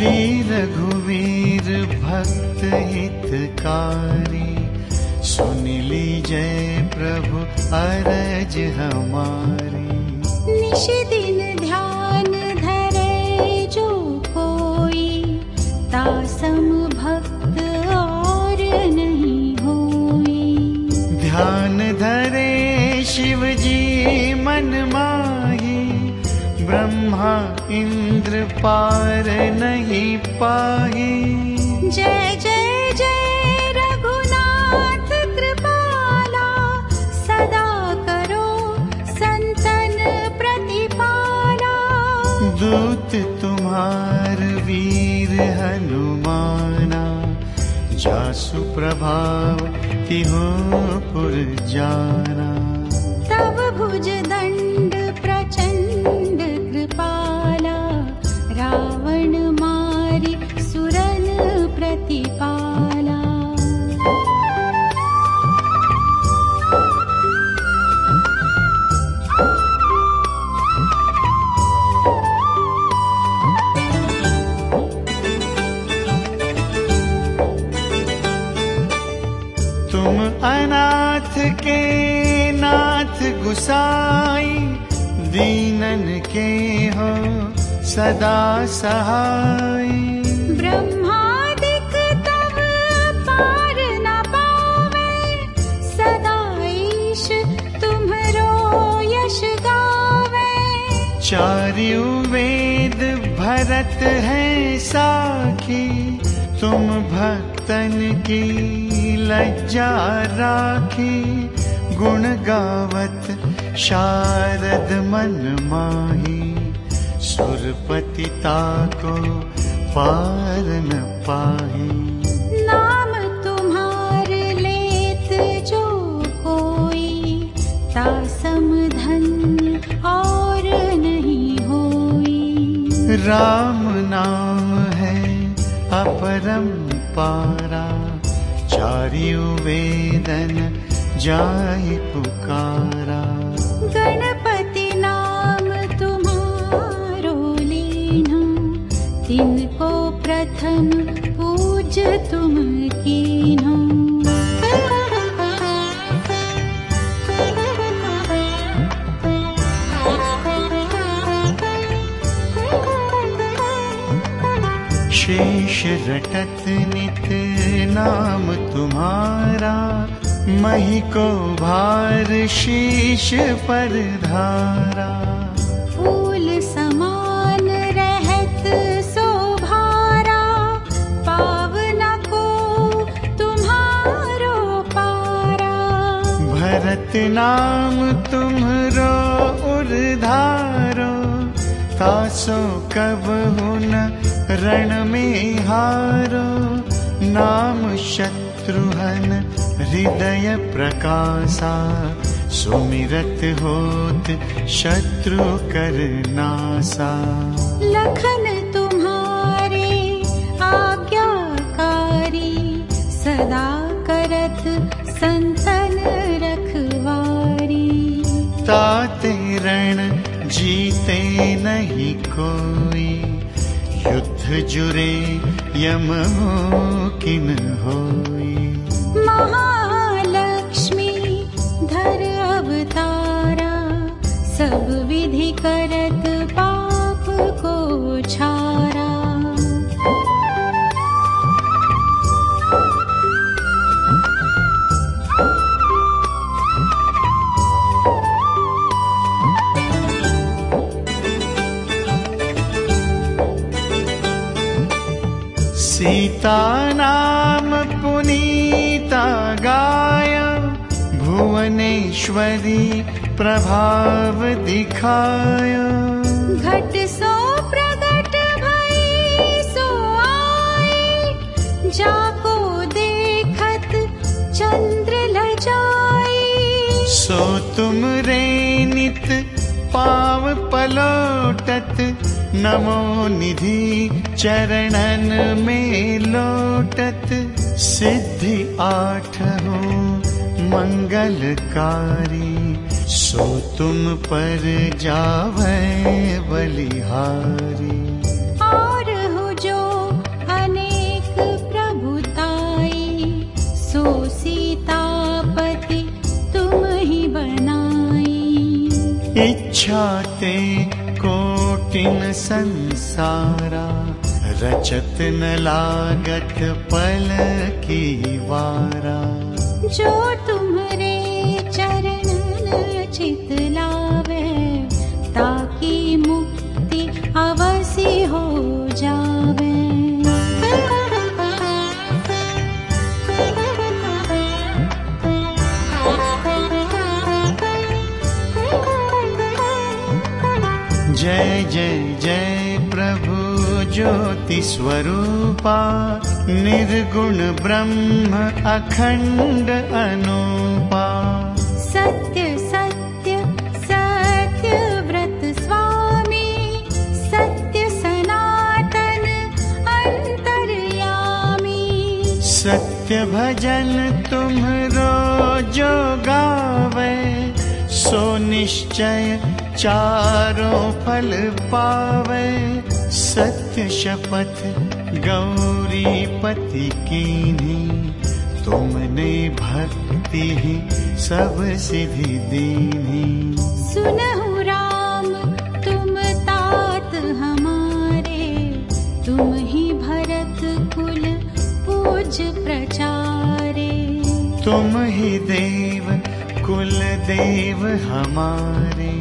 श्री रघुवीर भक्त हितकारी सुनलि जय प्रभु अरज हमारी। निश दिन ध्यान धरे जो कोई तासम भक्त और नहीं होई। ध्यान धरे शिवजी मनमाहि ब्रह्मा इन्द्र पार नहीं पाही। जय जय जय रघुनाथ कृपाला सदा करो संतन प्रतिपाला। दूत तुम्हार वीर हनुमाना जासु प्रभाव तिहो पुर जाना तुम अनाथ के नाथ गुसाई दीनन के हो सदा सहाय ब्रह्मादिक तव पार न पावे सदा ईश तुम्हरो यश गावे। चार्यु वेद भरत है साखी तुम भक्तन की लज्जा राखी गुण गावत शारद मन माही सुरपति ताको पार न पाही। नाम तुम्हार लेत जो कोई तासम धन्य और नहीं होई। राम नाम है अपरम पारा चार्यु वेदन जाय पुकारा। गणपति नाम तुम्हारो लीना तिनको प्रथम पूज तुम शेष रटत नित नाम तुम्हारा मही को भार शीश पर धारा। फूल समान रहत शोभारा पावना को तुम्हारो पारा। भरत नाम तुम्हरो उर्धारो तासो कब हुन रण में हारो नाम शत्रुहन हृदय प्रकाशा। सुमिरत होत शत्रु कर नासा। लखन तुम्हारे आज्ञाकारी। सदा करत संतन रखवारी। ताते रण जीते नहीं कोई युद्ध जुरे यम हो किन होई। महालक्ष्मी धर अवतारा सब विधि करत नाम पुनीता गाय भुवनेश्वरी प्रभाव दिखाय। घट सो प्रगट भई सो आए। जाको देखत चंद्र लजाई सो तुम रे नित पाव पलोटत नमो निधि चरणन में लोटत सिद्धि आठ हो मंगलकारी। सो तुम पर जावे बलिहारी। और हो जो अनेक प्रभुताई सो सीतापति तुम ही ते संसारा। रचत न लागत पल की वारा। जो तुम्हारे चरण चित लावे ताकि मुक्ति अवश्य प्रभु ज्योति स्वरूपा निर्गुण ब्रह्म अखण्ड अनुपा। सत्य सत्य सत्य व्रत स्वामी सत्य सनातन अन्तर्यामी सत्य भजन तुम्हरो जो गावे सो निश्चय चारों फल पावे सत्य शपथ गौरी पति कीन्ही तुमने भक्ति ही सब सिद्धि दीनी सुनहु राम तुम तात हमारे। तुम ही भरत कुल पूज प्रचारे। तुम ही देव कुल देव हमारे।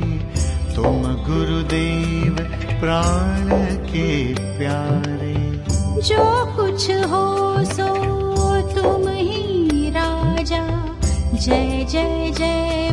तुम गुरुदेव प्राण के प्यारे। जो कुछ हो सो तुम ही राजा। जय जय जय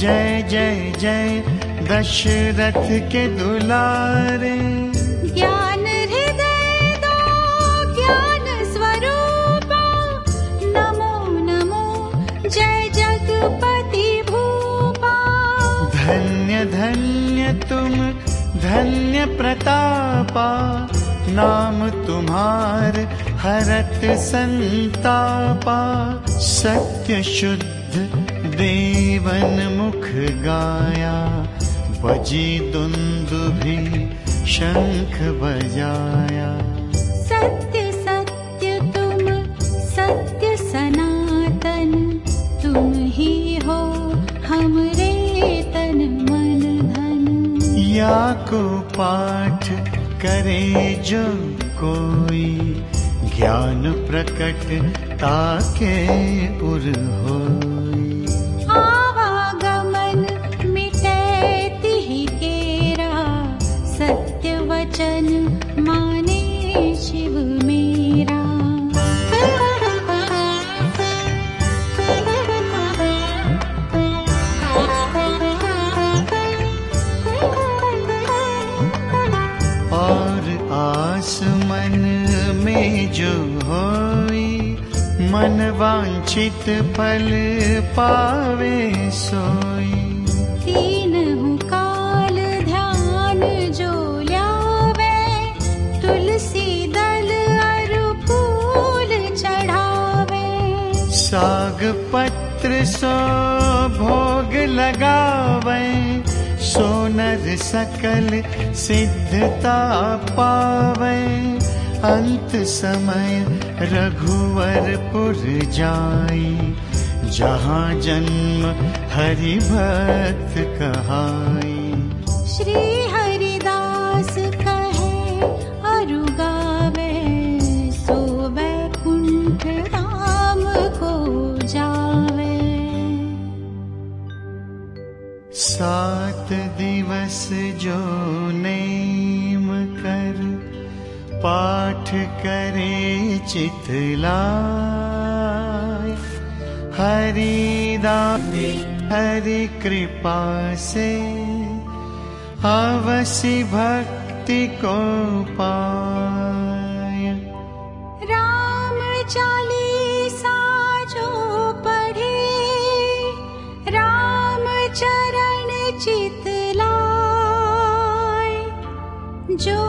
जय जय जय दशरथ के दुलारे। ज्ञान हृदय दो ज्ञान स्वरूपा। नमो नमो जय जगपति भूपा। धन्य धन्य तुम धन्य प्रतापा। नाम तुम्हार हरत संतापा। सत्य शुद्ध देवन मुख गाया बजी दुंदुभि शंख बजाया। सत्य सत्य तुम सत्य सनातन तुम ही हो हमरे तन मन धन। या को पाठ करे जो कोई ज्ञान प्रकट ताके उर होई। फल पावे सोई। तीनहु काल ध्यान जो ल्यावे तुलसी दल अरु फूल चढ़ावे। साग पत्र सो भोग लगावे सोनर सकल सिद्धता पावे अंत समय रघुवरपुर जाई जहाँ जन्म हरि भक्त कहाई। श्री हरिदास कहे अरु गावे सो वैकुंठ धाम को जावे। सात दिवस जो नेम कर पाठ करे चितलाय हरिदानी हरि कृपा से अवसि भक्ति को पाय। राम चालीसा जो पढ़े राम चरण लाय। जो